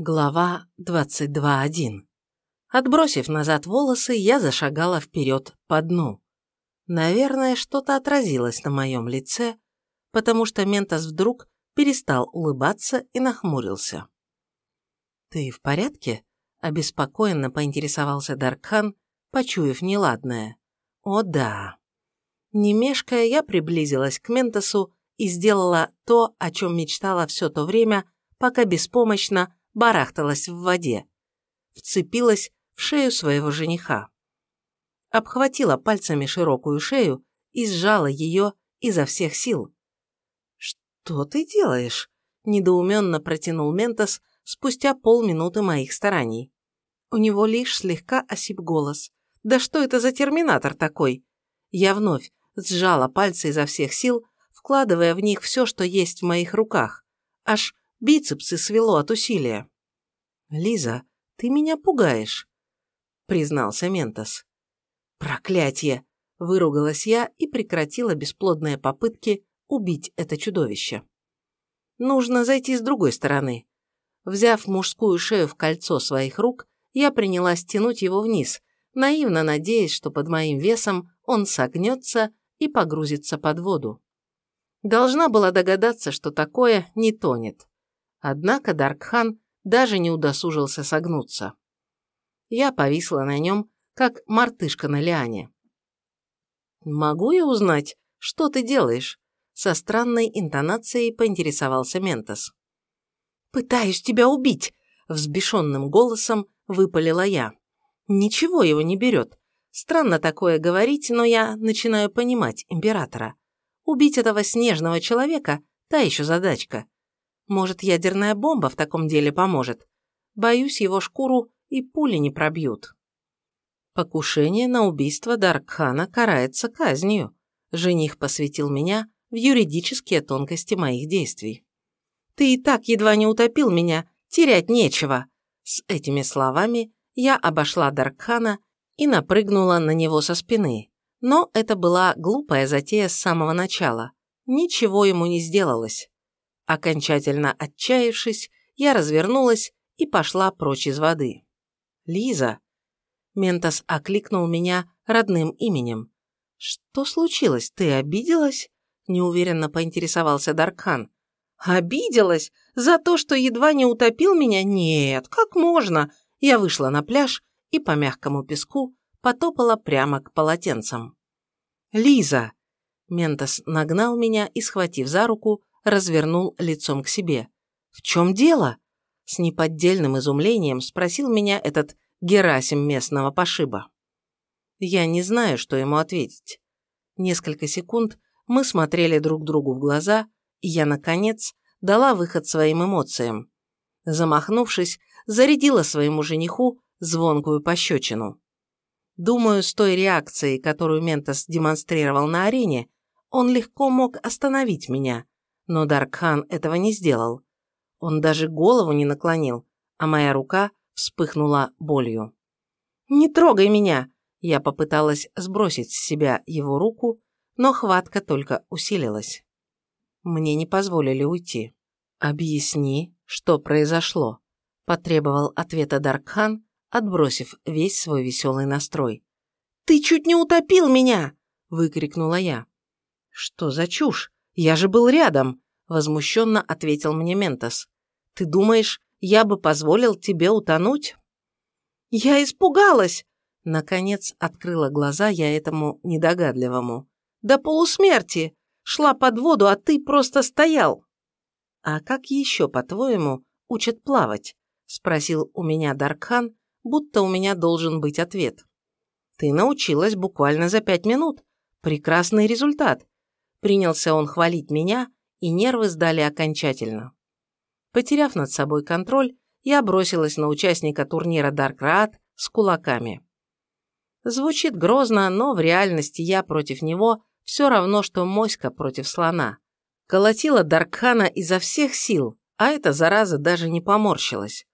Глава 22.1 Отбросив назад волосы, я зашагала вперед по дну. Наверное, что-то отразилось на моем лице, потому что Ментос вдруг перестал улыбаться и нахмурился. «Ты в порядке?» – обеспокоенно поинтересовался Даркхан, почуяв неладное. «О да». Не мешкая, я приблизилась к Ментосу и сделала то, о чем мечтала все то время, пока беспомощно барахталась в воде. Вцепилась в шею своего жениха. Обхватила пальцами широкую шею и сжала ее изо всех сил. «Что ты делаешь?» – недоуменно протянул Ментос спустя полминуты моих стараний. У него лишь слегка осип голос. «Да что это за терминатор такой?» Я вновь сжала пальцы изо всех сил, вкладывая в них все, что есть в моих руках. Аж бицепсы свело от усилия. «Лиза, ты меня пугаешь», — признался Ментос. «Проклятье!» — выругалась я и прекратила бесплодные попытки убить это чудовище. «Нужно зайти с другой стороны». Взяв мужскую шею в кольцо своих рук, я принялась тянуть его вниз, наивно надеясь, что под моим весом он согнется и погрузится под воду. Должна была догадаться, что такое не тонет. Однако Даркхан даже не удосужился согнуться. Я повисла на нем, как мартышка на лиане. «Могу я узнать, что ты делаешь?» Со странной интонацией поинтересовался Ментос. «Пытаюсь тебя убить!» Взбешенным голосом выпалила я. Ничего его не берет. Странно такое говорить, но я начинаю понимать императора. Убить этого снежного человека – та еще задачка. Может, ядерная бомба в таком деле поможет. Боюсь, его шкуру и пули не пробьют. Покушение на убийство Даркхана карается казнью. Жених посвятил меня в юридические тонкости моих действий. «Ты и так едва не утопил меня, терять нечего!» С этими словами я обошла Даркхана и напрыгнула на него со спины. Но это была глупая затея с самого начала. Ничего ему не сделалось. Окончательно отчаявшись, я развернулась и пошла прочь из воды. «Лиза!» Ментос окликнул меня родным именем. «Что случилось? Ты обиделась?» Неуверенно поинтересовался Даркхан. «Обиделась? За то, что едва не утопил меня? Нет, как можно?» Я вышла на пляж и по мягкому песку потопала прямо к полотенцам. «Лиза!» Ментос нагнал меня и, схватив за руку, развернул лицом к себе. «В чем дело?» С неподдельным изумлением спросил меня этот Герасим местного пошиба. Я не знаю, что ему ответить. Несколько секунд мы смотрели друг другу в глаза, и я, наконец, дала выход своим эмоциям. Замахнувшись, зарядила своему жениху звонкую пощечину. Думаю, с той реакцией, которую Ментос демонстрировал на арене, он легко мог остановить меня, но Даркхан этого не сделал. Он даже голову не наклонил, а моя рука вспыхнула болью. «Не трогай меня!» Я попыталась сбросить с себя его руку, но хватка только усилилась. Мне не позволили уйти. «Объясни, что произошло», – потребовал ответа Даркхан, отбросив весь свой веселый настрой. «Ты чуть не утопил меня!» – выкрикнула я. «Что за чушь? Я же был рядом!» – возмущенно ответил мне Ментос. «Ты думаешь, я бы позволил тебе утонуть?» «Я испугалась!» Наконец открыла глаза я этому недогадливому. «До полусмерти! Шла под воду, а ты просто стоял!» «А как еще, по-твоему, учат плавать?» – спросил у меня Даркхан, будто у меня должен быть ответ. «Ты научилась буквально за пять минут. Прекрасный результат!» Принялся он хвалить меня, и нервы сдали окончательно. Потеряв над собой контроль, я бросилась на участника турнира Даркраат с кулаками. Звучит грозно, но в реальности я против него все равно, что моська против слона. Колотила Даркхана изо всех сил, а эта зараза даже не поморщилась.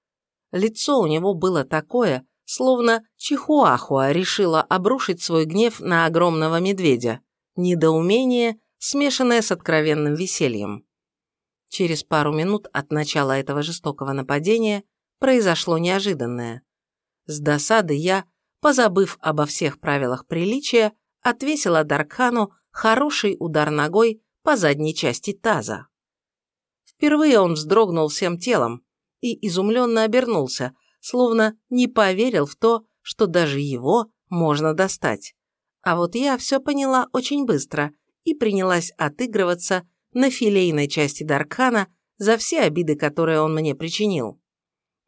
Лицо у него было такое, словно Чихуахуа решила обрушить свой гнев на огромного медведя. Недоумение, смешанное с откровенным весельем. Через пару минут от начала этого жестокого нападения произошло неожиданное. С досады я, позабыв обо всех правилах приличия, отвесила Даркхану хороший удар ногой по задней части таза. Впервые он вздрогнул всем телом и изумленно обернулся, словно не поверил в то, что даже его можно достать. А вот я все поняла очень быстро и принялась отыгрываться на филейной части Даркхана за все обиды, которые он мне причинил.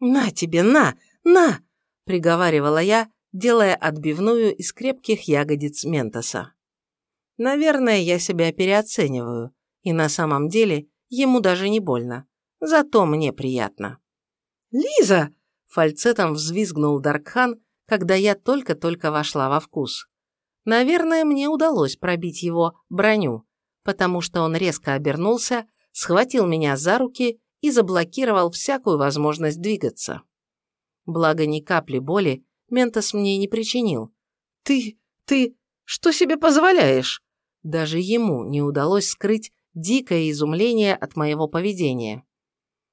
«На тебе, на, на!» – приговаривала я, делая отбивную из крепких ягодиц Ментоса. Наверное, я себя переоцениваю, и на самом деле ему даже не больно. Зато мне приятно. «Лиза!» – фальцетом взвизгнул Даркхан, когда я только-только вошла во вкус. Наверное, мне удалось пробить его броню, потому что он резко обернулся, схватил меня за руки и заблокировал всякую возможность двигаться. Благо, ни капли боли Ментос мне не причинил. «Ты... ты... что себе позволяешь?» Даже ему не удалось скрыть дикое изумление от моего поведения.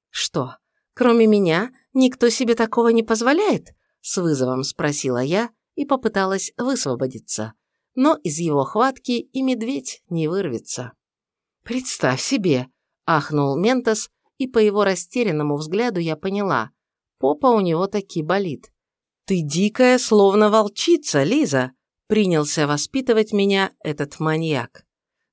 «Что, кроме меня, никто себе такого не позволяет?» С вызовом спросила я и попыталась высвободиться. Но из его хватки и медведь не вырвется. «Представь себе!» – ахнул Ментос, и по его растерянному взгляду я поняла. Попа у него таки болит. «Ты дикая, словно волчица, Лиза!» – принялся воспитывать меня этот маньяк.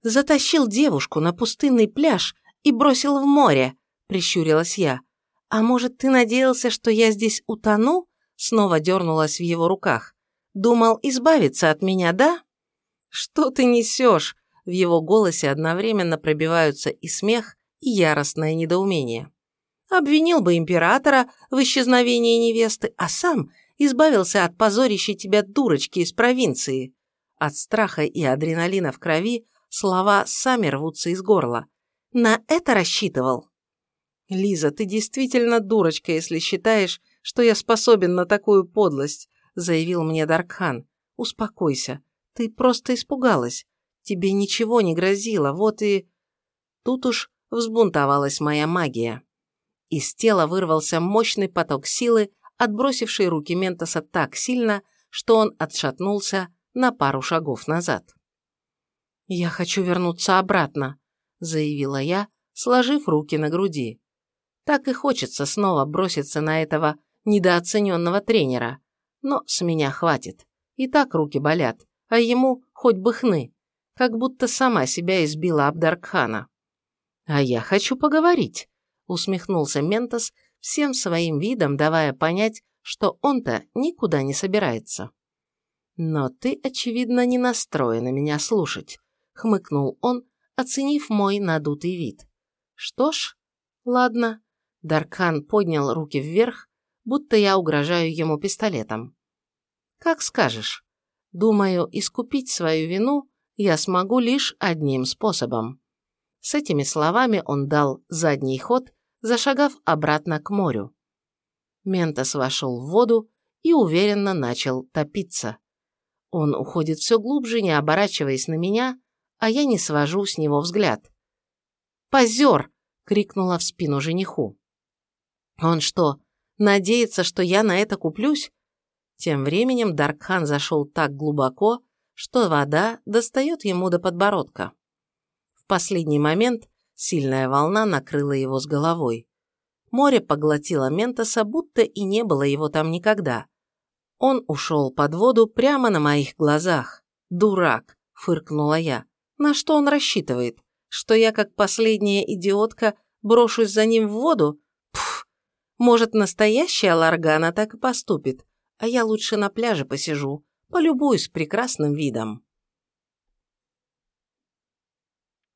«Затащил девушку на пустынный пляж и бросил в море», – прищурилась я. «А может, ты надеялся, что я здесь утону?» снова дернулась в его руках. «Думал избавиться от меня, да?» «Что ты несешь?» В его голосе одновременно пробиваются и смех, и яростное недоумение. Обвинил бы императора в исчезновении невесты, а сам избавился от позорищей тебя дурочки из провинции. От страха и адреналина в крови слова сами рвутся из горла. На это рассчитывал? Лиза, ты действительно дурочка, если считаешь, что я способен на такую подлость», – заявил мне Даркхан. «Успокойся. Ты просто испугалась. Тебе ничего не грозило, вот и...» Тут уж взбунтовалась моя магия. Из тела вырвался мощный поток силы, отбросивший руки Ментоса так сильно, что он отшатнулся на пару шагов назад. «Я хочу вернуться обратно», – заявила я, сложив руки на груди. Так и хочется снова броситься на этого недооцененного тренера. Но с меня хватит. И так руки болят, а ему хоть бы хны. Как будто сама себя избила Абдаркхана. «А я хочу поговорить», — усмехнулся Ментос, всем своим видом давая понять, что он-то никуда не собирается. «Но ты, очевидно, не настроен на меня слушать», — хмыкнул он, оценив мой надутый вид. «Что ж, ладно». Даркхан поднял руки вверх, будто я угрожаю ему пистолетом. «Как скажешь. Думаю, искупить свою вину я смогу лишь одним способом». С этими словами он дал задний ход, зашагав обратно к морю. Ментос вошел в воду и уверенно начал топиться. Он уходит все глубже, не оборачиваясь на меня, а я не свожу с него взгляд. «Позер!» — крикнула в спину жениху. «Он что, Надеется, что я на это куплюсь? Тем временем Даркхан зашел так глубоко, что вода достает ему до подбородка. В последний момент сильная волна накрыла его с головой. Море поглотило Ментоса, будто и не было его там никогда. Он ушел под воду прямо на моих глазах. «Дурак!» – фыркнула я. «На что он рассчитывает? Что я, как последняя идиотка, брошусь за ним в воду? Может, настоящая Ларгана так и поступит, а я лучше на пляже посижу, полюбуюсь прекрасным видом.